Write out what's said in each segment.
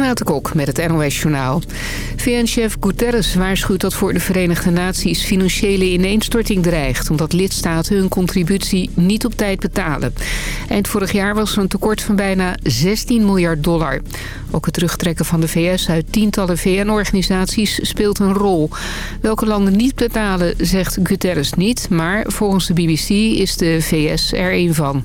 Renate Kok met het NOS Journaal. VN-chef Guterres waarschuwt dat voor de Verenigde Naties financiële ineenstorting dreigt... omdat lidstaten hun contributie niet op tijd betalen. Eind vorig jaar was er een tekort van bijna 16 miljard dollar. Ook het terugtrekken van de VS uit tientallen VN-organisaties speelt een rol. Welke landen niet betalen, zegt Guterres niet... maar volgens de BBC is de VS er een van.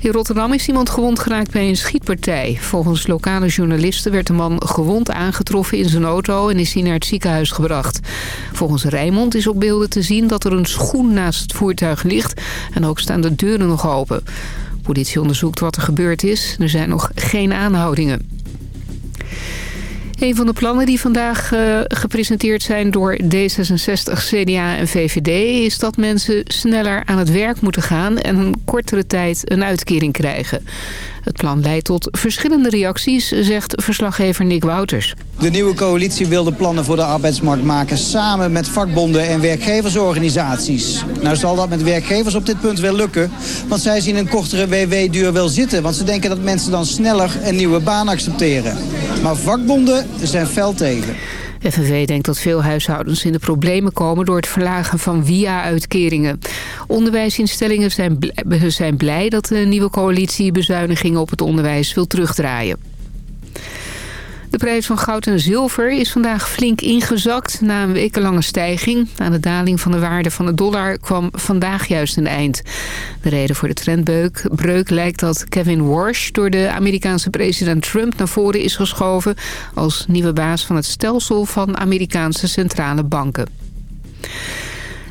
In Rotterdam is iemand gewond geraakt bij een schietpartij. Volgens lokale journalisten werd de man gewond aangetroffen in zijn auto... en is hij naar het ziekenhuis gebracht. Volgens Rijmond is op beelden te zien dat er een schoen naast het voertuig ligt... en ook staan de deuren nog open. politie onderzoekt wat er gebeurd is. Er zijn nog geen aanhoudingen. Een van de plannen die vandaag uh, gepresenteerd zijn door D66, CDA en VVD... is dat mensen sneller aan het werk moeten gaan en een kortere tijd een uitkering krijgen. Het plan leidt tot verschillende reacties, zegt verslaggever Nick Wouters. De nieuwe coalitie wil de plannen voor de arbeidsmarkt maken... samen met vakbonden en werkgeversorganisaties. Nou zal dat met werkgevers op dit punt wel lukken. Want zij zien een kortere WW-duur wel zitten. Want ze denken dat mensen dan sneller een nieuwe baan accepteren. Maar vakbonden zijn fel tegen. FNV denkt dat veel huishoudens in de problemen komen door het verlagen van via-uitkeringen. Onderwijsinstellingen zijn, zijn blij dat de nieuwe coalitie bezuinigingen op het onderwijs wil terugdraaien. De prijs van goud en zilver is vandaag flink ingezakt na een wekenlange stijging. Aan de daling van de waarde van de dollar kwam vandaag juist een eind. De reden voor de trendbreuk breuk lijkt dat Kevin Warsh door de Amerikaanse president Trump naar voren is geschoven... als nieuwe baas van het stelsel van Amerikaanse centrale banken.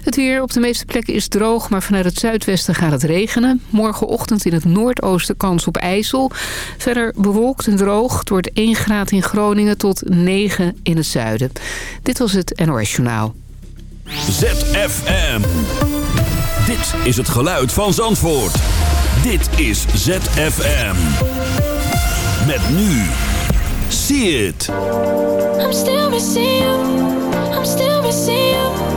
Het weer op de meeste plekken is droog, maar vanuit het zuidwesten gaat het regenen. Morgenochtend in het noordoosten kans op ijzel. Verder bewolkt en droog. Het wordt 1 graad in Groningen tot 9 in het zuiden. Dit was het NOS Journaal. ZFM. Dit is het geluid van Zandvoort. Dit is ZFM. Met nu. See it. I'm still missing you. I'm still missing you.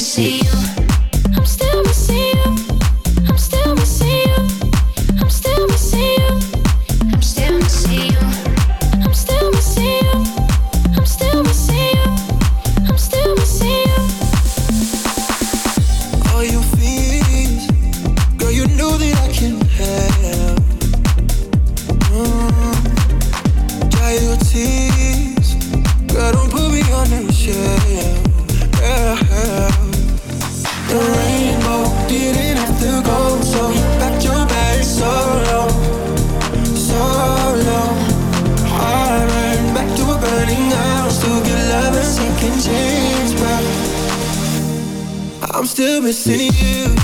see you missing you.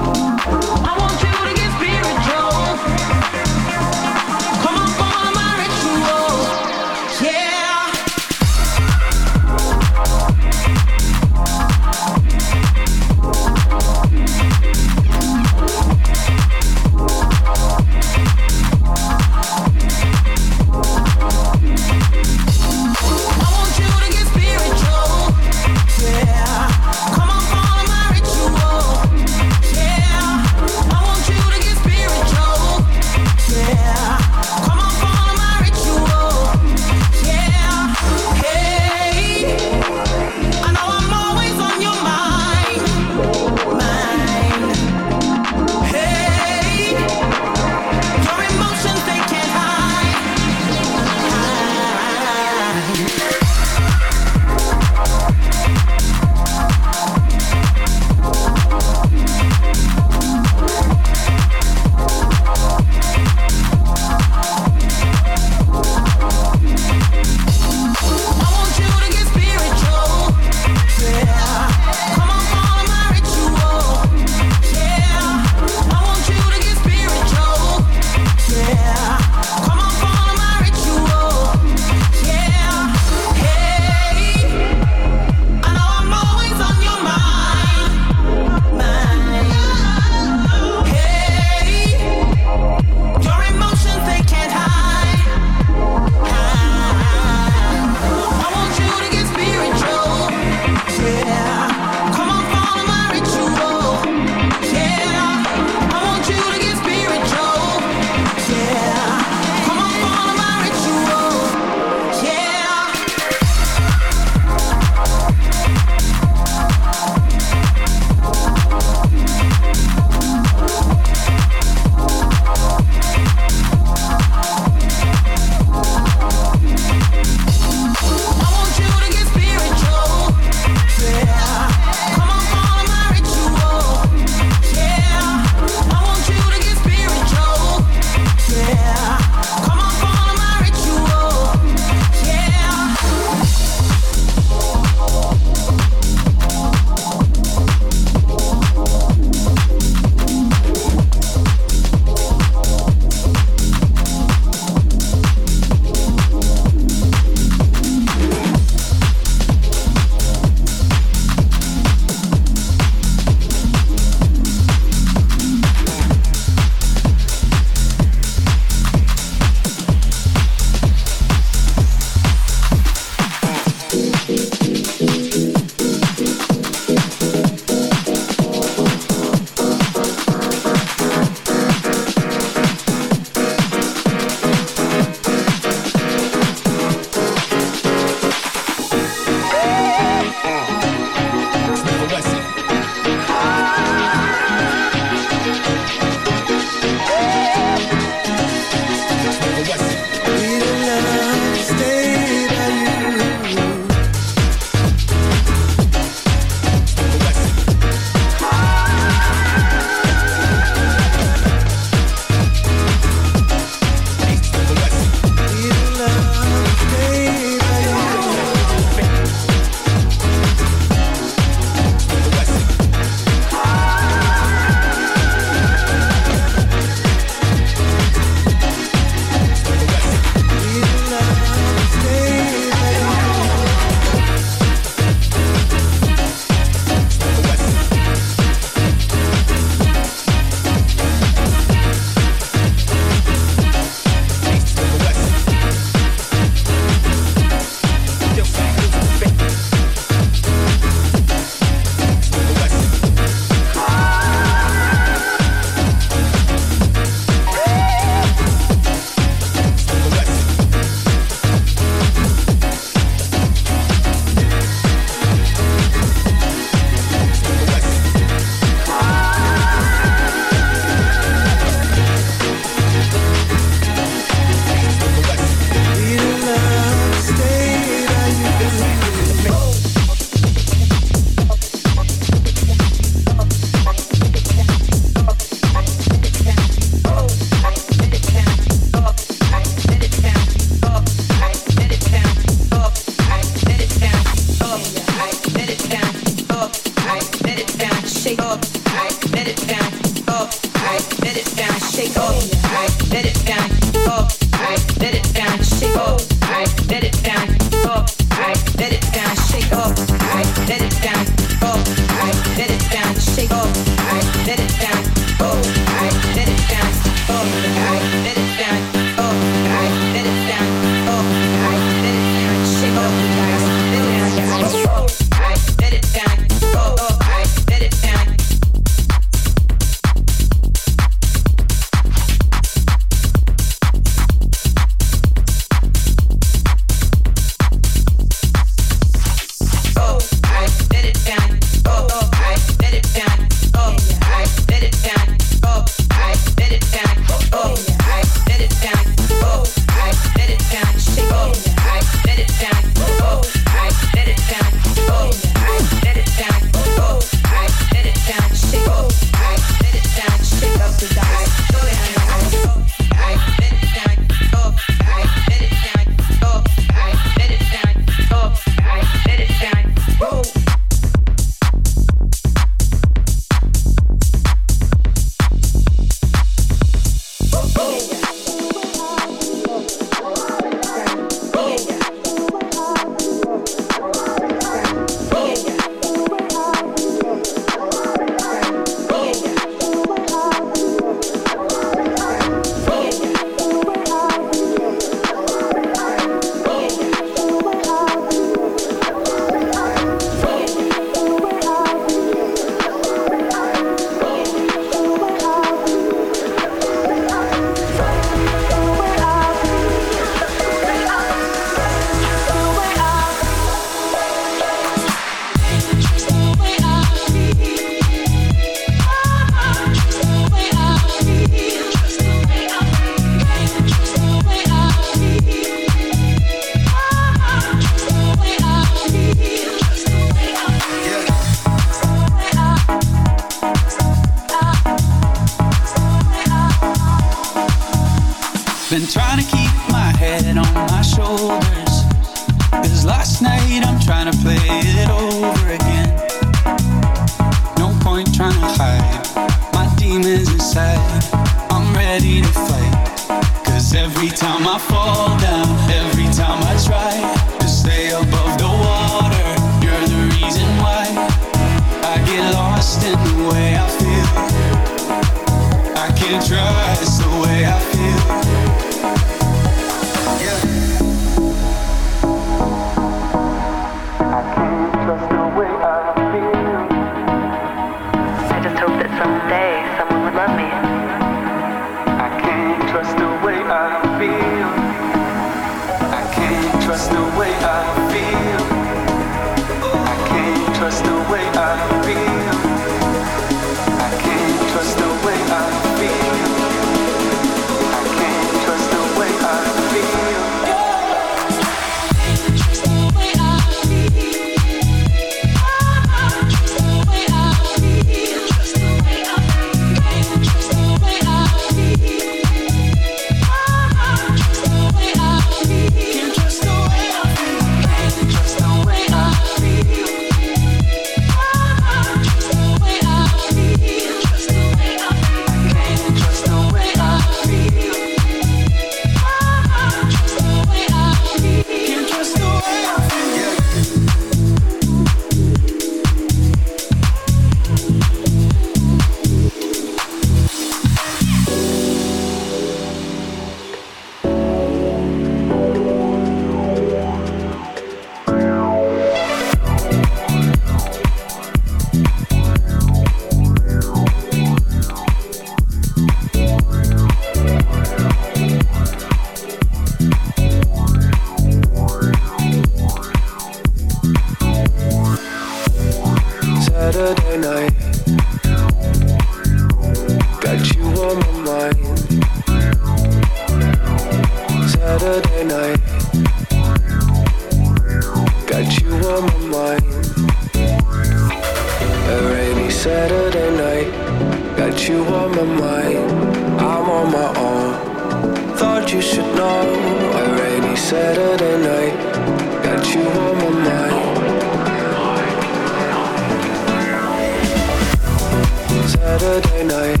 Saturday night.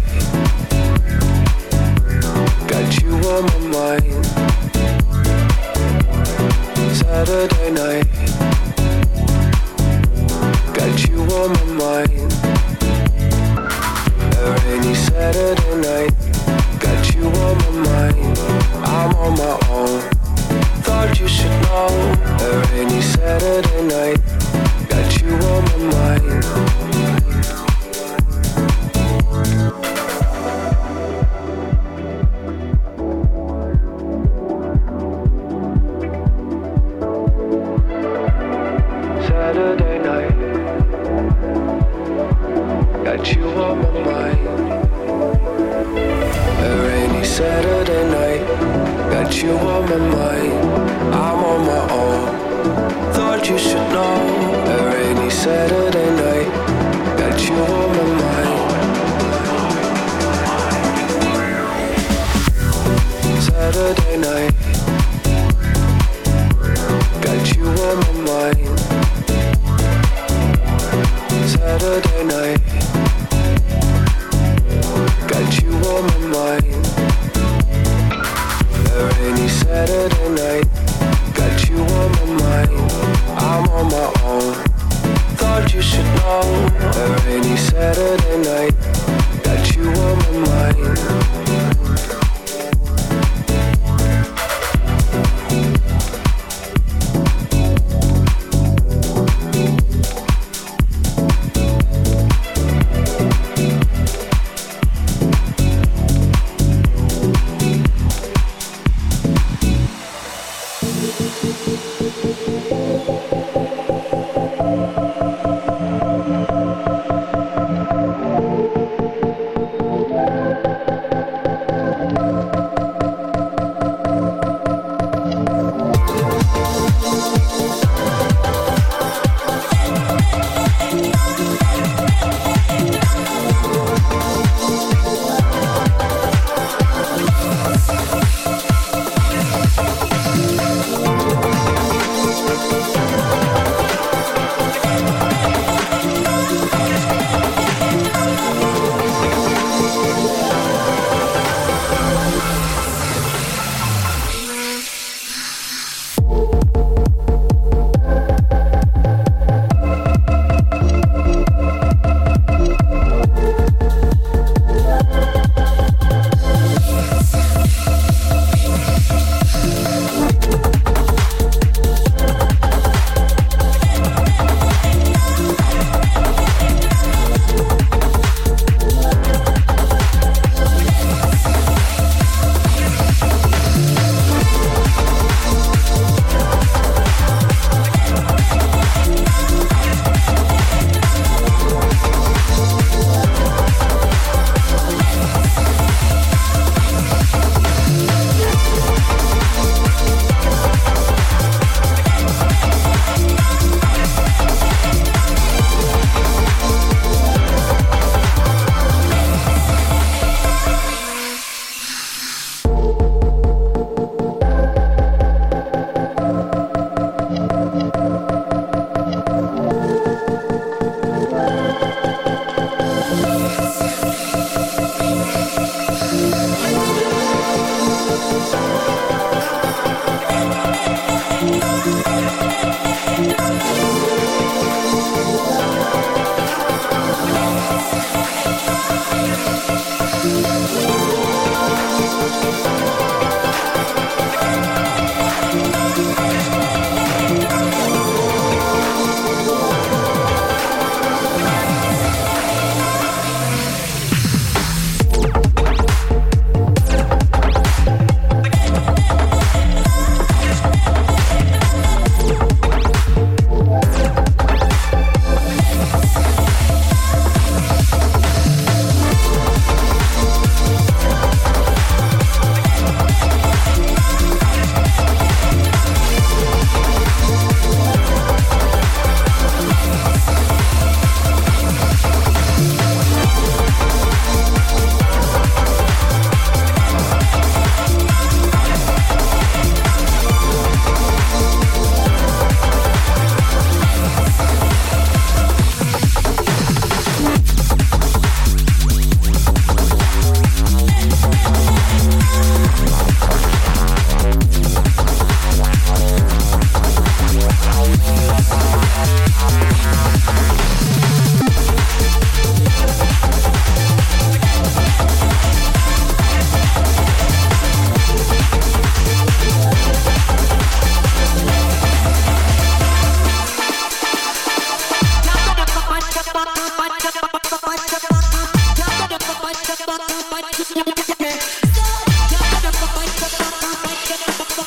Got you on my mind. Saturday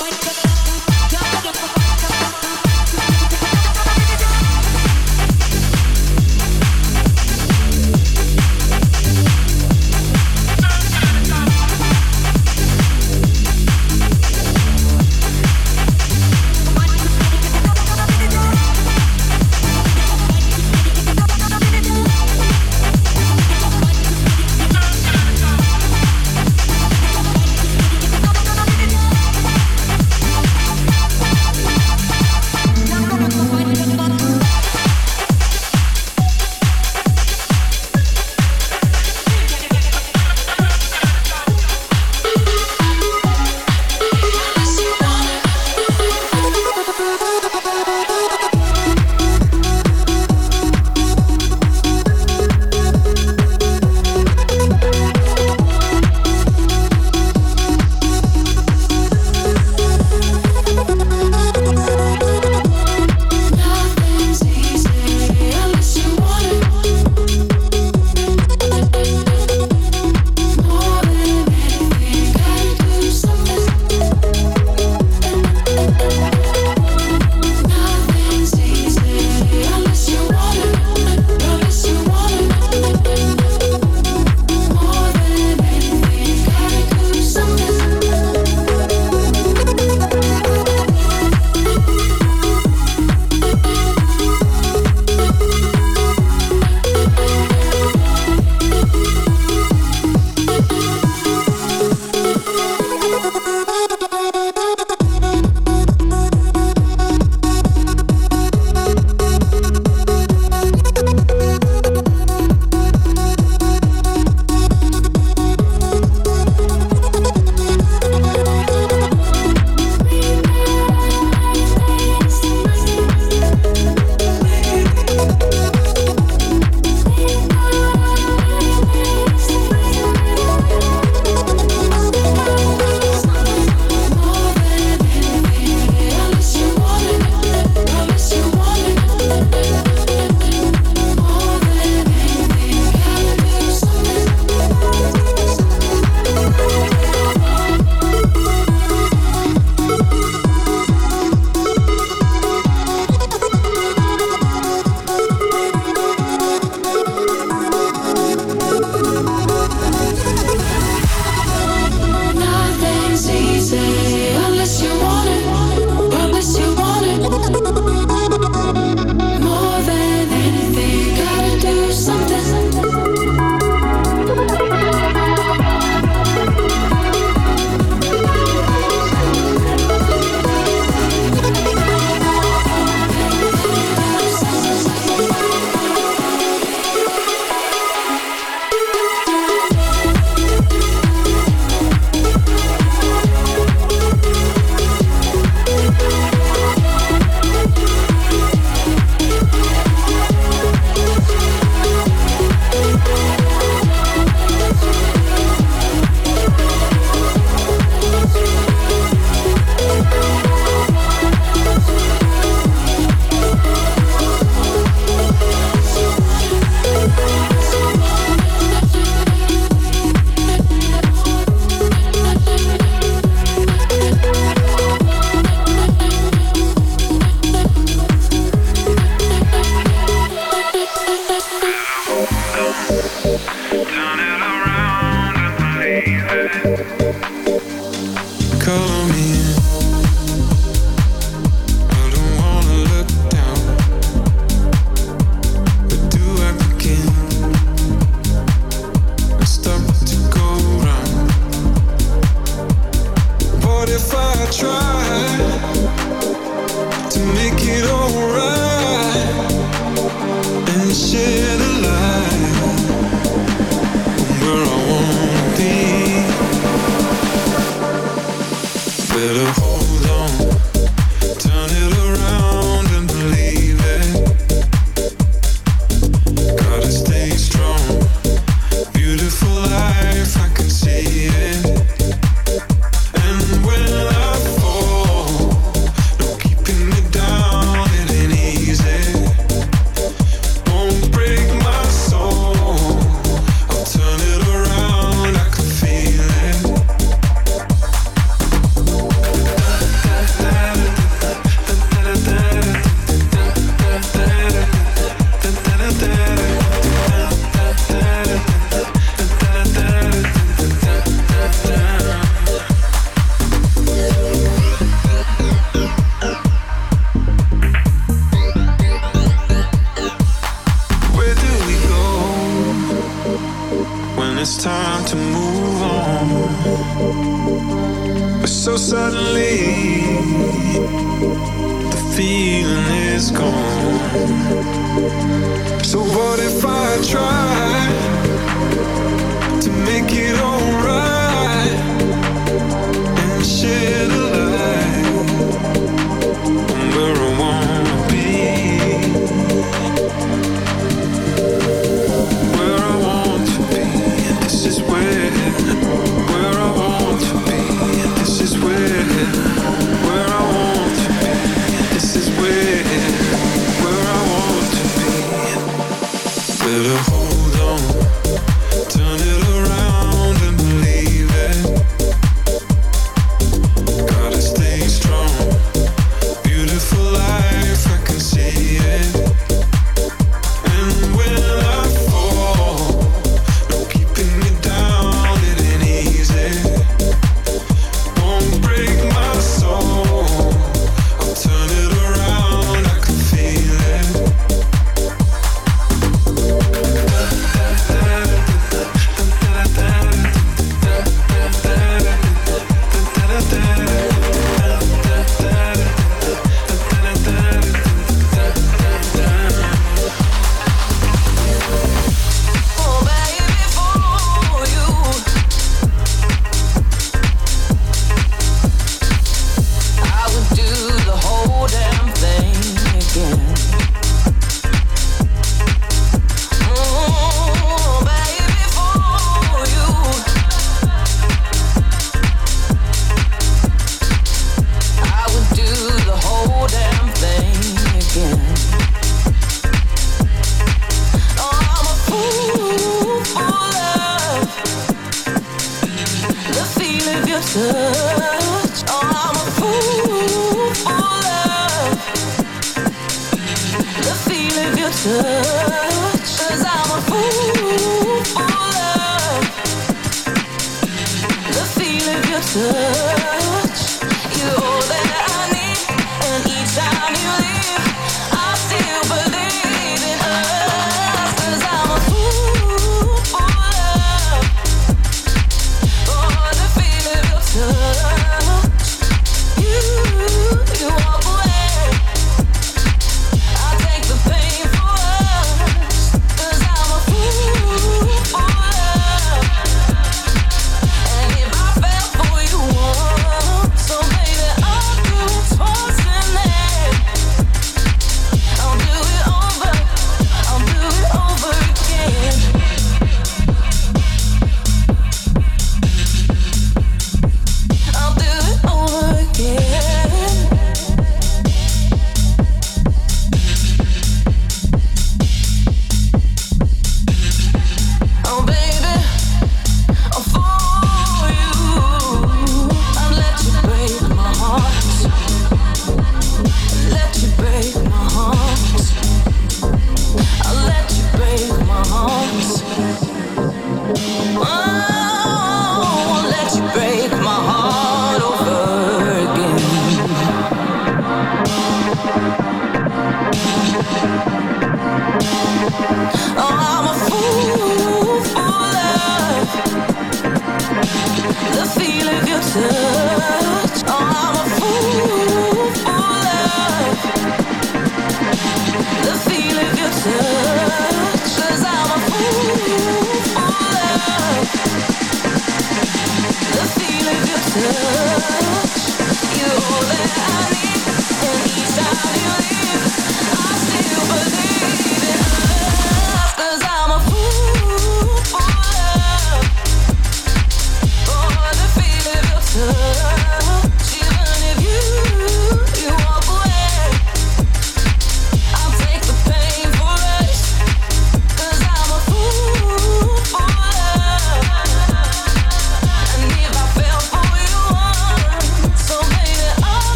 point, but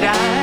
paradise.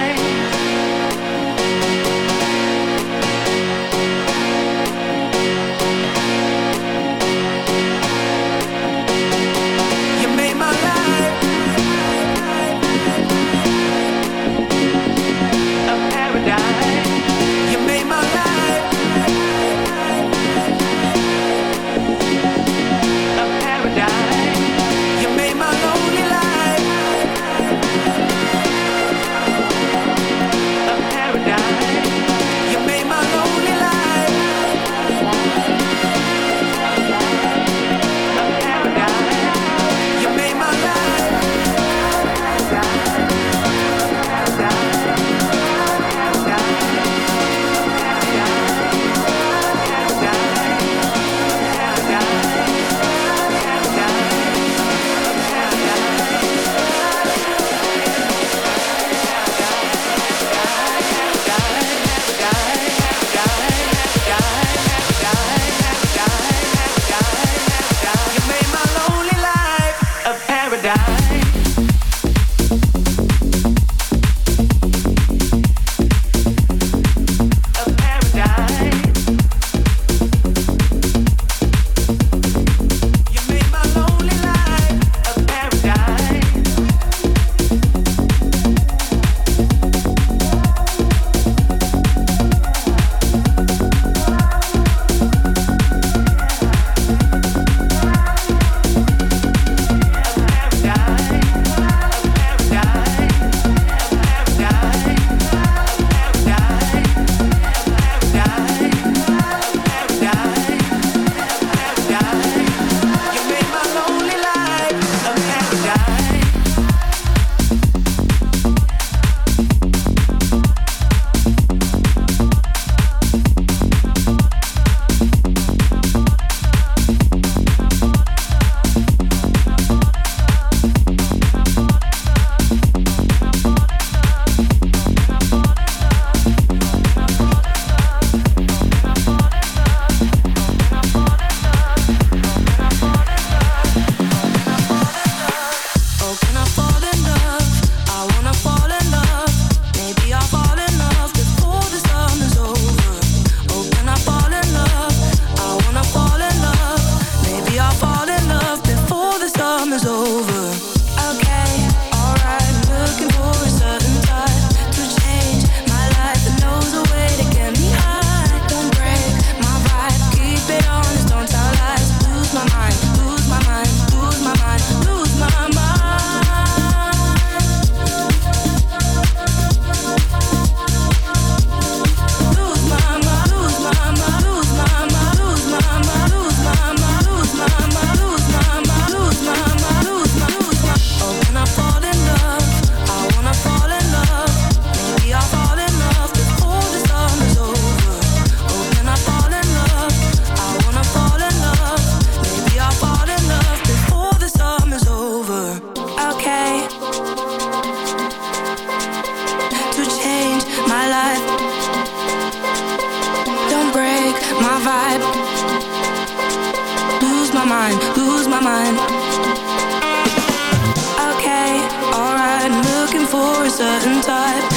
a certain type.